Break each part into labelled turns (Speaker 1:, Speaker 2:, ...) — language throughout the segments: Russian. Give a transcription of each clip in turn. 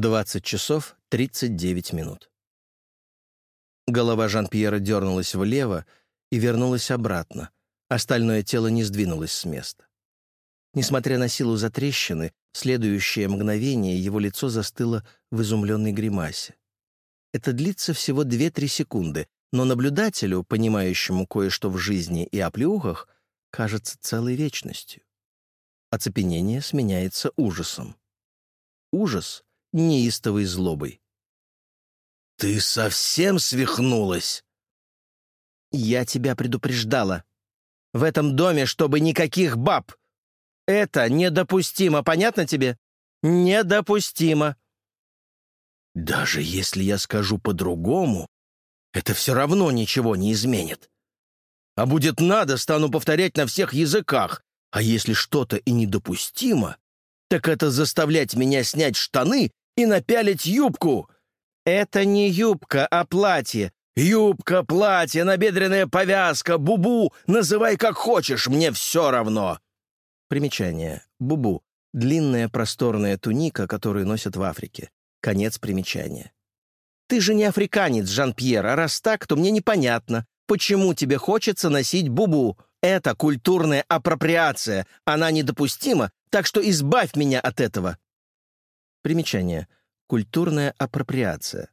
Speaker 1: 20 часов 39 минут. Голова Жан-Пьера дернулась влево и вернулась обратно. Остальное тело не сдвинулось с места. Несмотря на силу затрещины, в следующее мгновение его лицо застыло в изумленной гримасе. Это длится всего 2-3 секунды, но наблюдателю, понимающему кое-что в жизни и о плюхах, кажется целой вечностью. Оцепенение сменяется ужасом. Ужас — неистовой злобой.
Speaker 2: «Ты совсем свихнулась?»
Speaker 1: «Я тебя предупреждала. В этом доме, чтобы никаких баб. Это недопустимо, понятно тебе? Недопустимо».
Speaker 2: «Даже если я скажу по-другому, это все равно ничего не изменит. А будет надо, стану повторять на всех языках. А если что-то и недопустимо, так это заставлять меня снять штаны и напялить юбку.
Speaker 1: Это не юбка, а платье.
Speaker 2: Юбка, платье, набедренная повязка, бубу, называй как хочешь, мне все равно.
Speaker 1: Примечание. Бубу. Длинная просторная туника, которую носят в Африке. Конец примечания. Ты же не африканец, Жан-Пьер, а раз так, то мне непонятно, почему тебе хочется носить бубу. Это культурная апроприация, она недопустима, так что избавь меня от этого. Примечание. Культурная апроприация.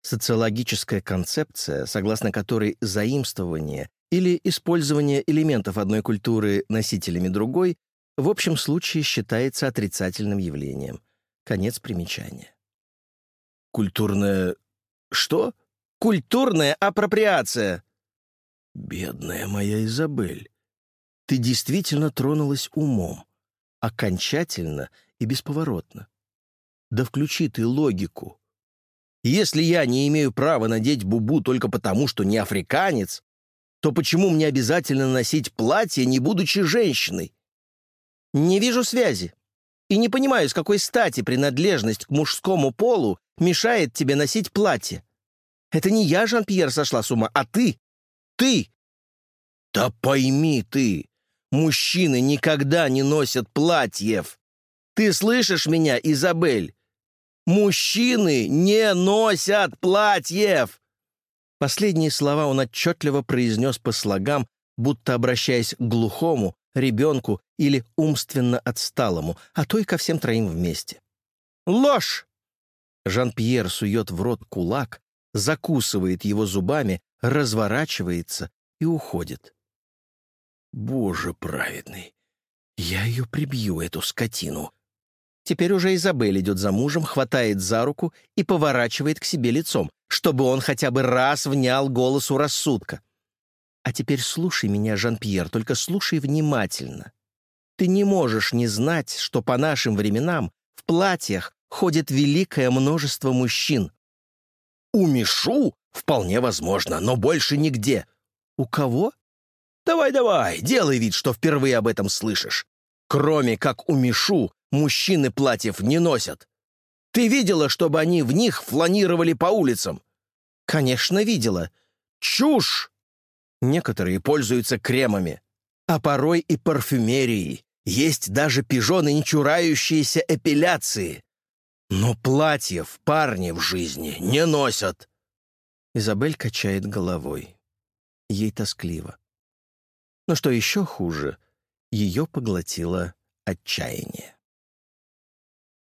Speaker 1: Социологическая концепция, согласно которой заимствование или использование элементов одной культуры носителями другой в общем случае считается отрицательным явлением. Конец примечания.
Speaker 2: Культурная... что?
Speaker 1: Культурная апроприация.
Speaker 2: Бедная моя Изабель,
Speaker 1: ты действительно тронулась умом. Окончательно и бесповоротно. Да включи ты логику. Если я не имею права надеть бубу только потому, что не африканец, то почему мне обязательно носить платье, не будучи женщиной? Не вижу связи. И не понимаю, с какой стати принадлежность к мужскому полу мешает тебе носить платье. Это не я, Жан-Пьер, сошла с ума, а ты. Ты.
Speaker 2: Да пойми ты, мужчины никогда не носят платьев. Ты слышишь меня, Изабель? Мужчины не носят платьев!»
Speaker 1: Последние слова он отчетливо произнес по слогам, будто обращаясь к глухому, ребенку или умственно отсталому, а то и ко всем троим вместе. «Ложь!» Жан-Пьер сует в рот кулак, закусывает его зубами, разворачивается и уходит.
Speaker 2: «Боже праведный! Я ее прибью, эту скотину!»
Speaker 1: Теперь уже Изабель идет за мужем, хватает за руку и поворачивает к себе лицом, чтобы он хотя бы раз внял голосу рассудка. А теперь слушай меня, Жан-Пьер, только слушай внимательно. Ты не можешь не знать, что по нашим временам в платьях ходит великое множество мужчин.
Speaker 2: У Мишу вполне возможно, но больше нигде.
Speaker 1: У кого?
Speaker 2: Давай-давай, делай вид, что впервые об этом слышишь. Кроме как у Мишу, мужчины платьев не носят. Ты видела, чтобы они в них фланировали по улицам?
Speaker 1: Конечно, видела.
Speaker 2: Чушь! Некоторые пользуются кремами, а порой и парфюмерией. Есть даже пижоны, не чурающиеся эпиляции. Но платьев парни в жизни не носят.
Speaker 1: Изабель качает головой. Ей тоскливо. Но что еще хуже, ее поглотило отчаяние.